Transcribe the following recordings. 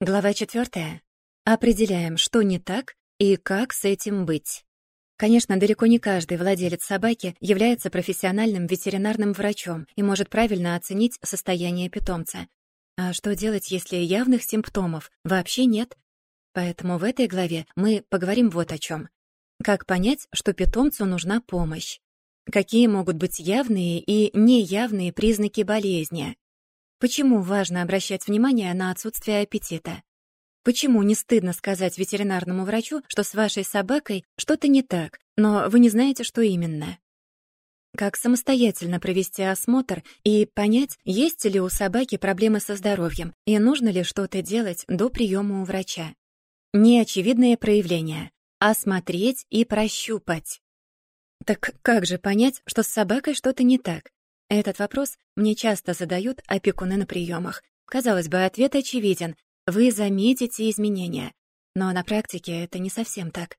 Глава четвертая. Определяем, что не так и как с этим быть. Конечно, далеко не каждый владелец собаки является профессиональным ветеринарным врачом и может правильно оценить состояние питомца. А что делать, если явных симптомов вообще нет? Поэтому в этой главе мы поговорим вот о чем: Как понять, что питомцу нужна помощь? Какие могут быть явные и неявные признаки болезни? Почему важно обращать внимание на отсутствие аппетита? Почему не стыдно сказать ветеринарному врачу, что с вашей собакой что-то не так, но вы не знаете, что именно? Как самостоятельно провести осмотр и понять, есть ли у собаки проблемы со здоровьем и нужно ли что-то делать до приема у врача? Неочевидные проявления. Осмотреть и прощупать. Так как же понять, что с собакой что-то не так? Этот вопрос мне часто задают опекуны на приемах. Казалось бы, ответ очевиден. Вы заметите изменения. Но на практике это не совсем так.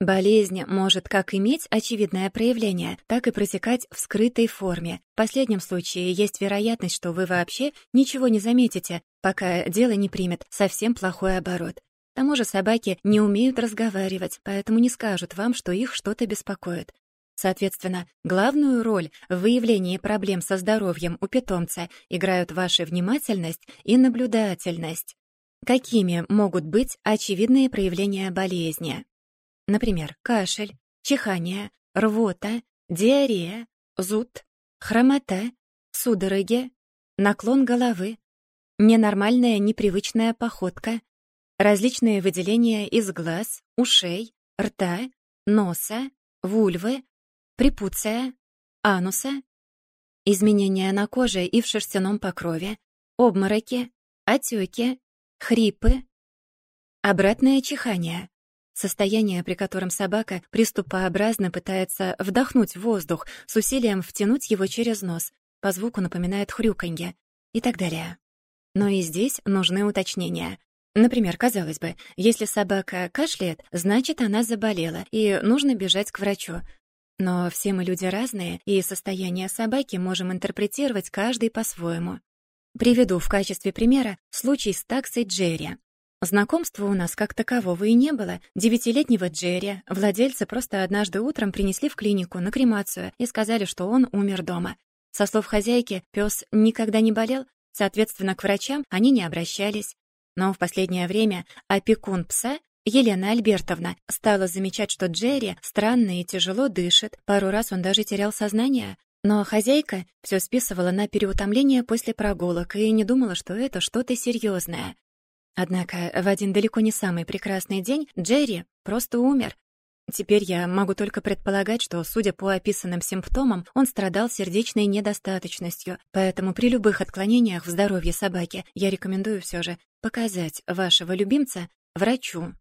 Болезнь может как иметь очевидное проявление, так и протекать в скрытой форме. В последнем случае есть вероятность, что вы вообще ничего не заметите, пока дело не примет совсем плохой оборот. К тому же собаки не умеют разговаривать, поэтому не скажут вам, что их что-то беспокоит. Соответственно, главную роль в выявлении проблем со здоровьем у питомца играют ваша внимательность и наблюдательность. Какими могут быть очевидные проявления болезни? Например, кашель, чихание, рвота, диарея, зуд, хромота, судороги, наклон головы, ненормальная непривычная походка, различные выделения из глаз, ушей, рта, носа, вульвы, препуция, ануса, изменения на коже и в шерстяном покрове, обмороки, отеки, хрипы, обратное чихание, состояние, при котором собака приступообразно пытается вдохнуть воздух, с усилием втянуть его через нос, по звуку напоминает хрюканье и так далее. Но и здесь нужны уточнения. Например, казалось бы, если собака кашляет, значит, она заболела, и нужно бежать к врачу. Но все мы люди разные, и состояние собаки можем интерпретировать каждый по-своему. Приведу в качестве примера случай с таксой Джерри. Знакомства у нас как такового и не было. Девятилетнего Джерри владельцы просто однажды утром принесли в клинику на кремацию и сказали, что он умер дома. Со слов хозяйки, пес никогда не болел, соответственно, к врачам они не обращались. Но в последнее время опекун пса Елена Альбертовна стала замечать, что Джерри странно и тяжело дышит. Пару раз он даже терял сознание. Но хозяйка все списывала на переутомление после прогулок и не думала, что это что-то серьезное. Однако в один далеко не самый прекрасный день Джерри просто умер. Теперь я могу только предполагать, что, судя по описанным симптомам, он страдал сердечной недостаточностью, поэтому при любых отклонениях в здоровье собаки я рекомендую все же показать вашего любимца врачу.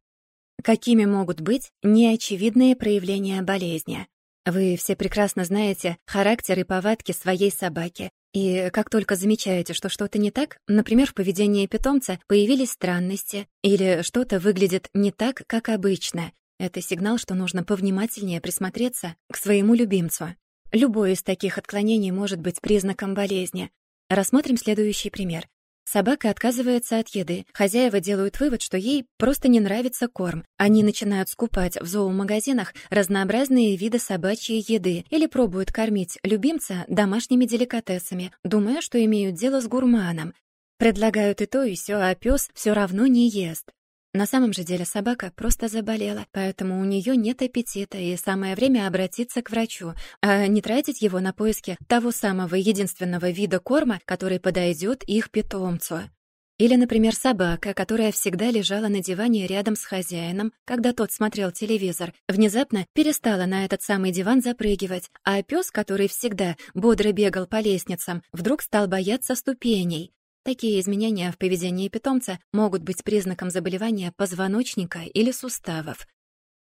Какими могут быть неочевидные проявления болезни? Вы все прекрасно знаете характер и повадки своей собаки. И как только замечаете, что что-то не так, например, в поведении питомца появились странности или что-то выглядит не так, как обычно, это сигнал, что нужно повнимательнее присмотреться к своему любимцу. Любое из таких отклонений может быть признаком болезни. Рассмотрим следующий пример. Собака отказывается от еды. Хозяева делают вывод, что ей просто не нравится корм. Они начинают скупать в зоомагазинах разнообразные виды собачьей еды или пробуют кормить любимца домашними деликатесами, думая, что имеют дело с гурманом. Предлагают и то, и сё, а пёс всё равно не ест. На самом же деле собака просто заболела, поэтому у нее нет аппетита, и самое время обратиться к врачу, а не тратить его на поиски того самого единственного вида корма, который подойдет их питомцу. Или, например, собака, которая всегда лежала на диване рядом с хозяином, когда тот смотрел телевизор, внезапно перестала на этот самый диван запрыгивать, а пес, который всегда бодро бегал по лестницам, вдруг стал бояться ступеней. Такие изменения в поведении питомца могут быть признаком заболевания позвоночника или суставов.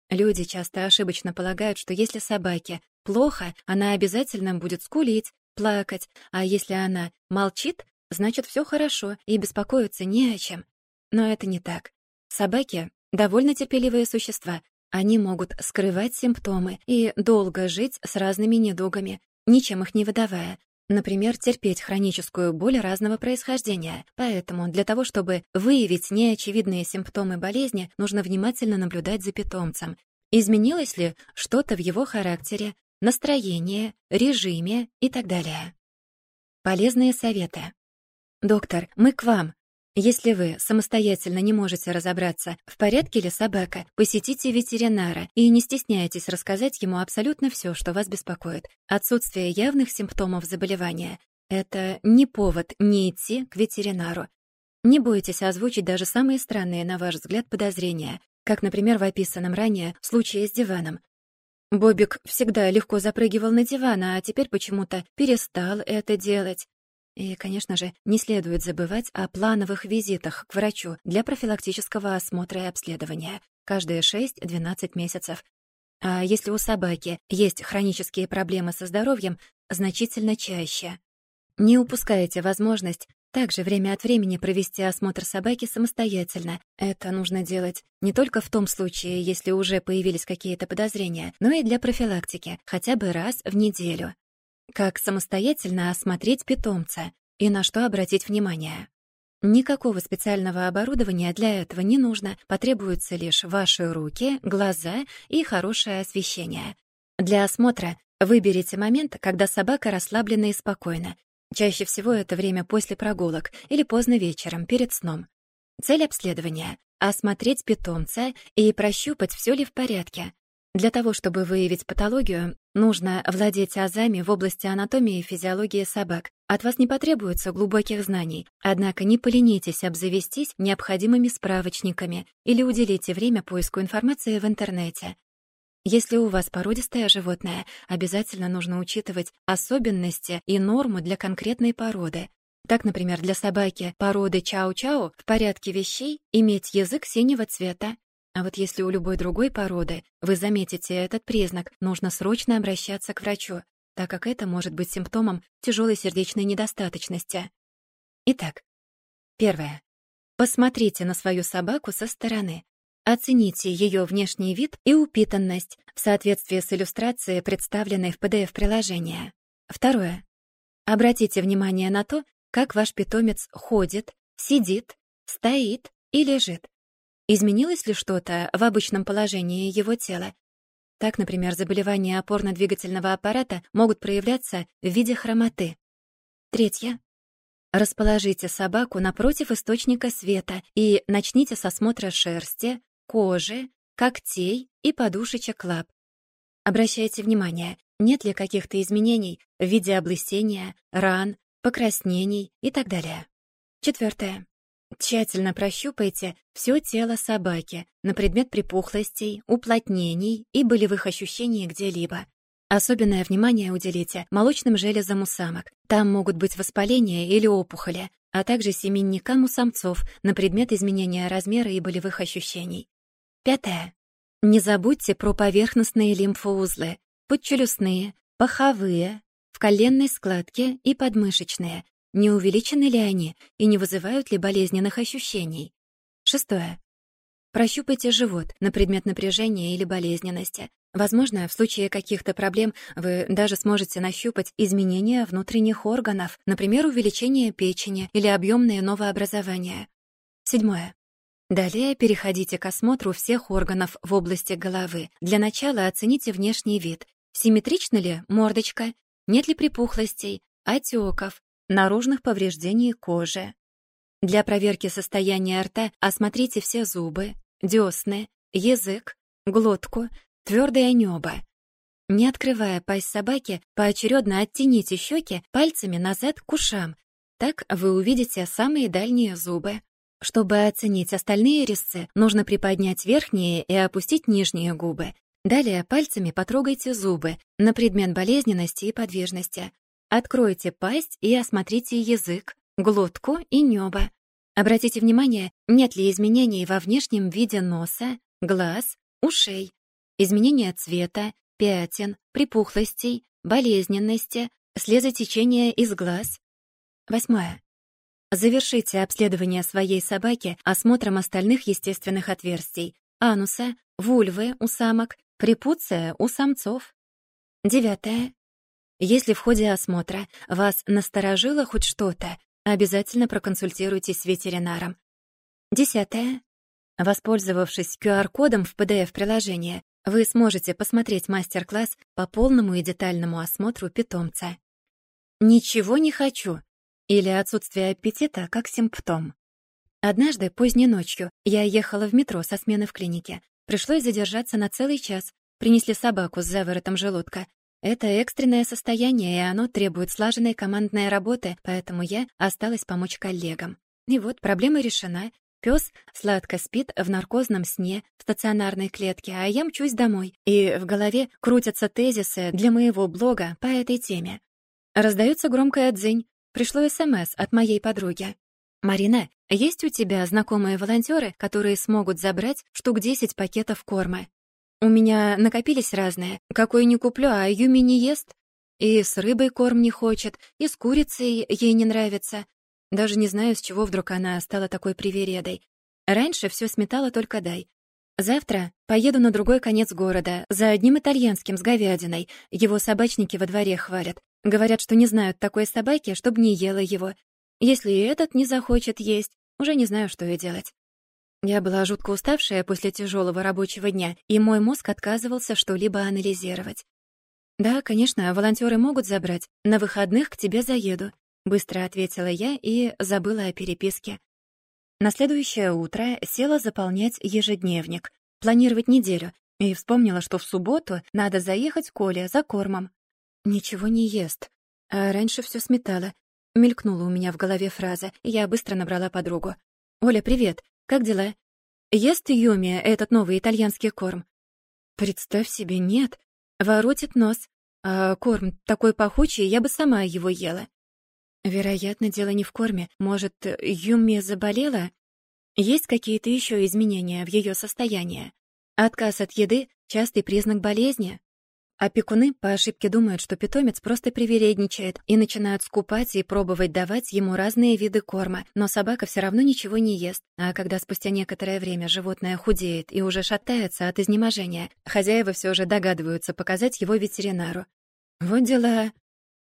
Люди часто ошибочно полагают, что если собаке плохо, она обязательно будет скулить, плакать, а если она молчит, значит, все хорошо и беспокоиться не о чем. Но это не так. Собаки — довольно терпеливые существа. Они могут скрывать симптомы и долго жить с разными недугами, ничем их не выдавая, Например, терпеть хроническую боль разного происхождения. Поэтому для того, чтобы выявить неочевидные симптомы болезни, нужно внимательно наблюдать за питомцем. Изменилось ли что-то в его характере, настроении, режиме и так далее. Полезные советы. Доктор, мы к вам. Если вы самостоятельно не можете разобраться, в порядке ли собака, посетите ветеринара и не стесняйтесь рассказать ему абсолютно все, что вас беспокоит. Отсутствие явных симптомов заболевания — это не повод не идти к ветеринару. Не бойтесь озвучить даже самые странные, на ваш взгляд, подозрения, как, например, в описанном ранее случае с диваном. Бобик всегда легко запрыгивал на диван, а теперь почему-то перестал это делать. И, конечно же, не следует забывать о плановых визитах к врачу для профилактического осмотра и обследования каждые 6-12 месяцев. А если у собаки есть хронические проблемы со здоровьем, значительно чаще. Не упускайте возможность также время от времени провести осмотр собаки самостоятельно. Это нужно делать не только в том случае, если уже появились какие-то подозрения, но и для профилактики, хотя бы раз в неделю. Как самостоятельно осмотреть питомца и на что обратить внимание. Никакого специального оборудования для этого не нужно, потребуются лишь ваши руки, глаза и хорошее освещение. Для осмотра выберите момент, когда собака расслаблена и спокойна. Чаще всего это время после прогулок или поздно вечером, перед сном. Цель обследования — осмотреть питомца и прощупать, все ли в порядке. Для того, чтобы выявить патологию, нужно владеть азами в области анатомии и физиологии собак. От вас не потребуется глубоких знаний, однако не поленитесь обзавестись необходимыми справочниками или уделите время поиску информации в интернете. Если у вас породистое животное, обязательно нужно учитывать особенности и норму для конкретной породы. Так, например, для собаки породы чау-чау в порядке вещей иметь язык синего цвета, а вот если у любой другой породы вы заметите этот признак, нужно срочно обращаться к врачу, так как это может быть симптомом тяжелой сердечной недостаточности. Итак, первое. Посмотрите на свою собаку со стороны. Оцените ее внешний вид и упитанность в соответствии с иллюстрацией, представленной в PDF-приложении. Второе. Обратите внимание на то, как ваш питомец ходит, сидит, стоит и лежит. Изменилось ли что-то в обычном положении его тела? Так, например, заболевания опорно-двигательного аппарата могут проявляться в виде хромоты. Третье. Расположите собаку напротив источника света и начните с осмотра шерсти, кожи, когтей и подушечек лап. Обращайте внимание, нет ли каких-то изменений в виде облысения, ран, покраснений и так далее. Четвертое. Тщательно прощупайте все тело собаки на предмет припухлостей, уплотнений и болевых ощущений где-либо. Особенное внимание уделите молочным железам у самок. Там могут быть воспаления или опухоли, а также семенникам у самцов на предмет изменения размера и болевых ощущений. Пятое. Не забудьте про поверхностные лимфоузлы, подчелюстные, паховые, в коленной складке и подмышечные, не увеличены ли они и не вызывают ли болезненных ощущений? Шестое. Прощупайте живот на предмет напряжения или болезненности. Возможно, в случае каких-то проблем вы даже сможете нащупать изменения внутренних органов, например, увеличение печени или объемные новообразования. Седьмое. Далее переходите к осмотру всех органов в области головы. Для начала оцените внешний вид. Симметрична ли мордочка? Нет ли припухлостей, отеков, наружных повреждений кожи. Для проверки состояния рта осмотрите все зубы, десны, язык, глотку, твердое небо. Не открывая пасть собаки, поочередно оттяните щеки пальцами назад к ушам. Так вы увидите самые дальние зубы. Чтобы оценить остальные резцы, нужно приподнять верхние и опустить нижние губы. Далее пальцами потрогайте зубы на предмет болезненности и подвижности. Откройте пасть и осмотрите язык, глотку и небо. Обратите внимание, нет ли изменений во внешнем виде носа, глаз, ушей, изменения цвета, пятен, припухлостей, болезненности, слезотечения из глаз. Восьмое. Завершите обследование своей собаки осмотром остальных естественных отверстий, ануса, вульвы у самок, препуция у самцов. Девятое. Если в ходе осмотра вас насторожило хоть что-то, обязательно проконсультируйтесь с ветеринаром. Десятое. Воспользовавшись QR-кодом в PDF-приложении, вы сможете посмотреть мастер-класс по полному и детальному осмотру питомца. «Ничего не хочу» или отсутствие аппетита как симптом. Однажды, поздней ночью, я ехала в метро со смены в клинике. Пришлось задержаться на целый час. Принесли собаку с заворотом желудка. Это экстренное состояние, и оно требует слаженной командной работы, поэтому я осталась помочь коллегам. И вот проблема решена. Пёс сладко спит в наркозном сне в стационарной клетке, а я мчусь домой. И в голове крутятся тезисы для моего блога по этой теме. Раздаётся громкая дзынь. Пришло СМС от моей подруги. «Марина, есть у тебя знакомые волонтёры, которые смогут забрать штук 10 пакетов корма? У меня накопились разные. Какой не куплю, а Юми не ест. И с рыбой корм не хочет, и с курицей ей не нравится. Даже не знаю, с чего вдруг она стала такой привередой. Раньше все сметала только дай. Завтра поеду на другой конец города, за одним итальянским с говядиной. Его собачники во дворе хвалят. Говорят, что не знают такой собаки, чтобы не ела его. Если и этот не захочет есть, уже не знаю, что и делать. Я была жутко уставшая после тяжелого рабочего дня, и мой мозг отказывался что-либо анализировать. «Да, конечно, волонтеры могут забрать. На выходных к тебе заеду», — быстро ответила я и забыла о переписке. На следующее утро села заполнять ежедневник, планировать неделю, и вспомнила, что в субботу надо заехать к Оле за кормом. «Ничего не ест. А раньше все сметала». Мелькнула у меня в голове фраза, я быстро набрала подругу. «Оля, привет. Как дела? Ест Юми этот новый итальянский корм? Представь себе, нет. Воротит нос. А корм такой пахучий, я бы сама его ела. Вероятно, дело не в корме. Может, Юми заболела? Есть какие-то еще изменения в ее состоянии? Отказ от еды — частый признак болезни? Опекуны по ошибке думают, что питомец просто привередничает и начинают скупать и пробовать давать ему разные виды корма, но собака все равно ничего не ест. А когда спустя некоторое время животное худеет и уже шатается от изнеможения, хозяева все же догадываются показать его ветеринару. Вот дела.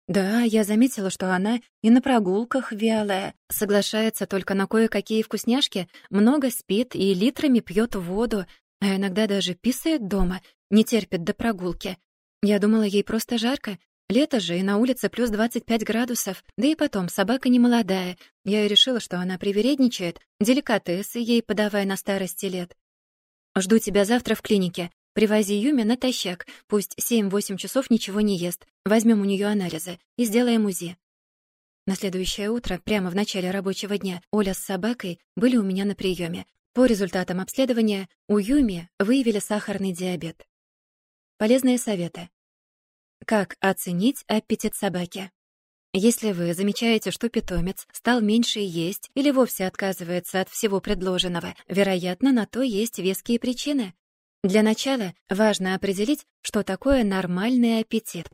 Да, я заметила, что она и на прогулках вялая, соглашается только на кое-какие вкусняшки, много спит и литрами пьет воду, а иногда даже писает дома, не терпит до прогулки. Я думала, ей просто жарко. Лето же, и на улице плюс 25 градусов. Да и потом, собака не молодая. Я и решила, что она привередничает. Деликатесы ей подавай на старости лет. Жду тебя завтра в клинике. Привози Юми натощак. Пусть 7-8 часов ничего не ест. Возьмем у нее анализы и сделаем УЗИ. На следующее утро, прямо в начале рабочего дня, Оля с собакой были у меня на приеме. По результатам обследования у Юми выявили сахарный диабет. Полезные советы. Как оценить аппетит собаки? Если вы замечаете, что питомец стал меньше есть или вовсе отказывается от всего предложенного, вероятно, на то есть веские причины. Для начала важно определить, что такое нормальный аппетит.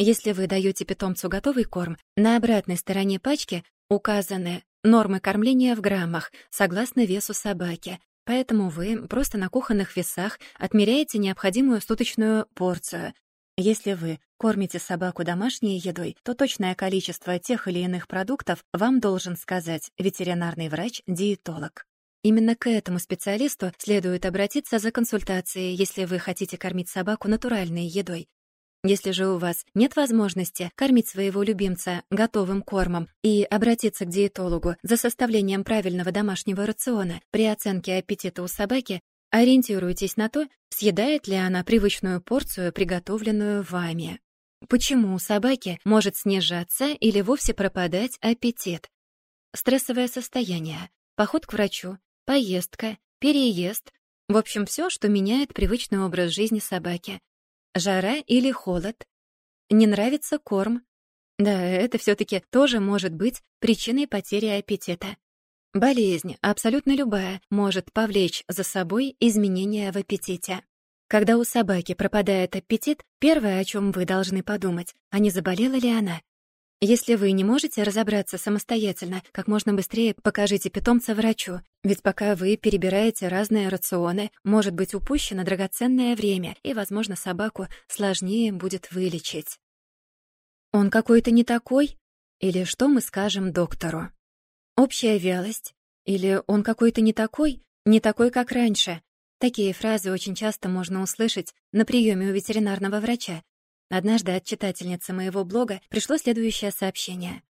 Если вы даете питомцу готовый корм, на обратной стороне пачки указаны нормы кормления в граммах согласно весу собаки, Поэтому вы просто на кухонных весах отмеряете необходимую суточную порцию. Если вы кормите собаку домашней едой, то точное количество тех или иных продуктов вам должен сказать ветеринарный врач-диетолог. Именно к этому специалисту следует обратиться за консультацией, если вы хотите кормить собаку натуральной едой, если же у вас нет возможности кормить своего любимца готовым кормом и обратиться к диетологу за составлением правильного домашнего рациона при оценке аппетита у собаки, ориентируйтесь на то, съедает ли она привычную порцию, приготовленную вами. Почему у собаки может снижаться или вовсе пропадать аппетит? Стрессовое состояние, поход к врачу, поездка, переезд, в общем, все, что меняет привычный образ жизни собаки. Жара или холод? Не нравится корм? Да, это все таки тоже может быть причиной потери аппетита. Болезнь, абсолютно любая, может повлечь за собой изменения в аппетите. Когда у собаки пропадает аппетит, первое, о чем вы должны подумать, а не заболела ли она. Если вы не можете разобраться самостоятельно, как можно быстрее покажите питомца врачу, ведь пока вы перебираете разные рационы, может быть упущено драгоценное время, и, возможно, собаку сложнее будет вылечить. Он какой-то не такой? Или что мы скажем доктору? Общая вялость? Или он какой-то не такой? Не такой, как раньше? Такие фразы очень часто можно услышать на приеме у ветеринарного врача. Однажды от читательницы моего блога пришло следующее сообщение.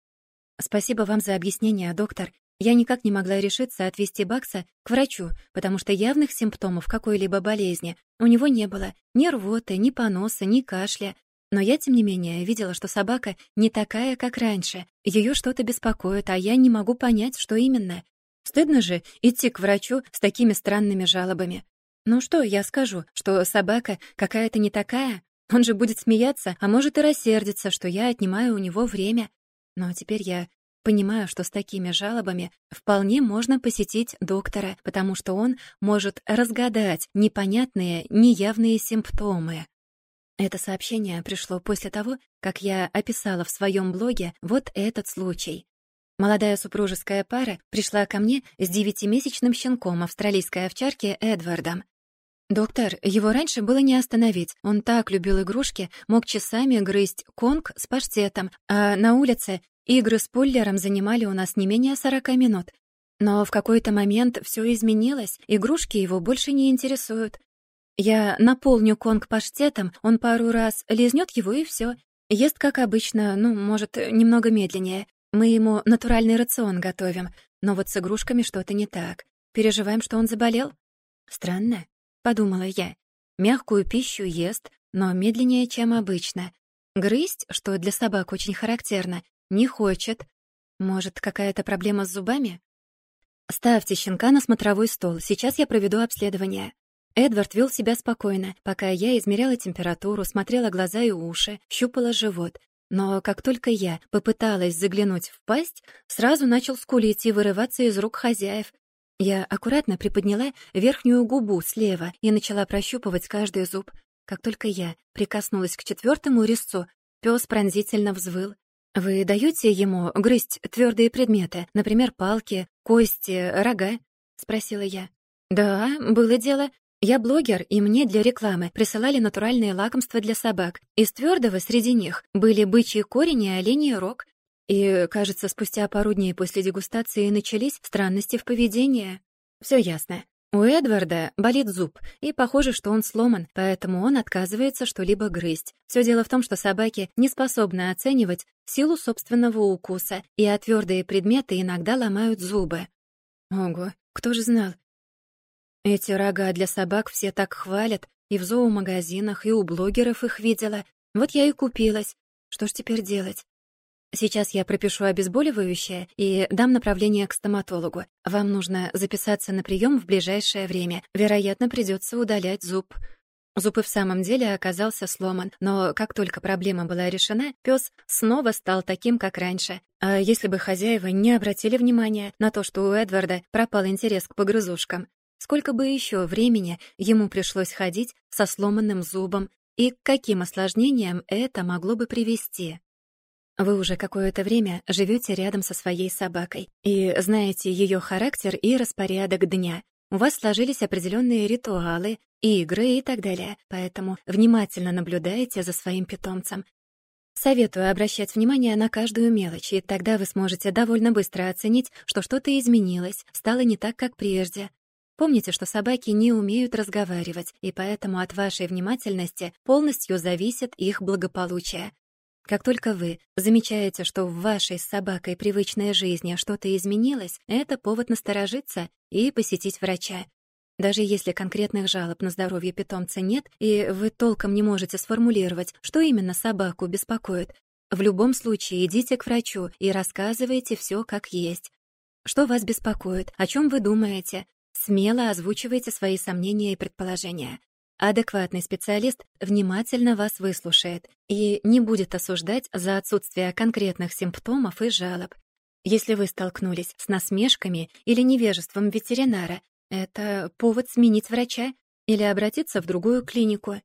«Спасибо вам за объяснение, доктор. Я никак не могла решиться отвезти Бакса к врачу, потому что явных симптомов какой-либо болезни у него не было. Ни рвоты, ни поноса, ни кашля. Но я, тем не менее, видела, что собака не такая, как раньше. Ее что-то беспокоит, а я не могу понять, что именно. Стыдно же идти к врачу с такими странными жалобами. Ну что я скажу, что собака какая-то не такая? Он же будет смеяться, а может и рассердиться, что я отнимаю у него время. Но теперь я понимаю, что с такими жалобами вполне можно посетить доктора, потому что он может разгадать непонятные, неявные симптомы. Это сообщение пришло после того, как я описала в своем блоге вот этот случай. Молодая супружеская пара пришла ко мне с девятимесячным щенком австралийской овчарки Эдвардом. «Доктор, его раньше было не остановить. Он так любил игрушки, мог часами грызть конг с паштетом, а на улице игры с пуллером занимали у нас не менее 40 минут. Но в какой-то момент все изменилось, игрушки его больше не интересуют. Я наполню конг паштетом, он пару раз лизнет его и все. Ест, как обычно, ну, может, немного медленнее. Мы ему натуральный рацион готовим, но вот с игрушками что-то не так. Переживаем, что он заболел? Странно, подумала я. Мягкую пищу ест, но медленнее, чем обычно. Грызть, что для собак очень характерно, не хочет. Может, какая-то проблема с зубами? Ставьте щенка на смотровой стол. Сейчас я проведу обследование. Эдвард вел себя спокойно, пока я измеряла температуру, смотрела глаза и уши, щупала живот. Но как только я попыталась заглянуть в пасть, сразу начал скулить и вырываться из рук хозяев. Я аккуратно приподняла верхнюю губу слева и начала прощупывать каждый зуб. Как только я прикоснулась к четвертому резцу, пес пронзительно взвыл. «Вы даете ему грызть твердые предметы, например, палки, кости, рога?» — спросила я. «Да, было дело. Я блогер, и мне для рекламы присылали натуральные лакомства для собак. Из твердого среди них были бычий корень и оленей рог. И, кажется, спустя пару дней после дегустации начались странности в поведении. Все ясно. У Эдварда болит зуб, и похоже, что он сломан, поэтому он отказывается что-либо грызть. Все дело в том, что собаки не способны оценивать силу собственного укуса, и о твердые предметы иногда ломают зубы. Ого, кто же знал? Эти рога для собак все так хвалят, и в зоомагазинах, и у блогеров их видела. Вот я и купилась. Что ж теперь делать? Сейчас я пропишу обезболивающее и дам направление к стоматологу. Вам нужно записаться на прием в ближайшее время. Вероятно, придется удалять зуб. Зуб и в самом деле оказался сломан, но как только проблема была решена, пес снова стал таким, как раньше. А если бы хозяева не обратили внимания на то, что у Эдварда пропал интерес к погрызушкам, Сколько бы еще времени ему пришлось ходить со сломанным зубом и к каким осложнениям это могло бы привести? Вы уже какое-то время живете рядом со своей собакой и знаете ее характер и распорядок дня. У вас сложились определенные ритуалы, игры и так далее, поэтому внимательно наблюдайте за своим питомцем. Советую обращать внимание на каждую мелочь, и тогда вы сможете довольно быстро оценить, что что-то изменилось, стало не так, как прежде, Помните, что собаки не умеют разговаривать, и поэтому от вашей внимательности полностью зависит их благополучие. Как только вы замечаете, что в вашей с собакой привычной жизни что-то изменилось, это повод насторожиться и посетить врача. Даже если конкретных жалоб на здоровье питомца нет, и вы толком не можете сформулировать, что именно собаку беспокоит, в любом случае идите к врачу и рассказывайте все как есть. Что вас беспокоит? О чем вы думаете? Смело озвучивайте свои сомнения и предположения. Адекватный специалист внимательно вас выслушает и не будет осуждать за отсутствие конкретных симптомов и жалоб. Если вы столкнулись с насмешками или невежеством ветеринара, это повод сменить врача или обратиться в другую клинику.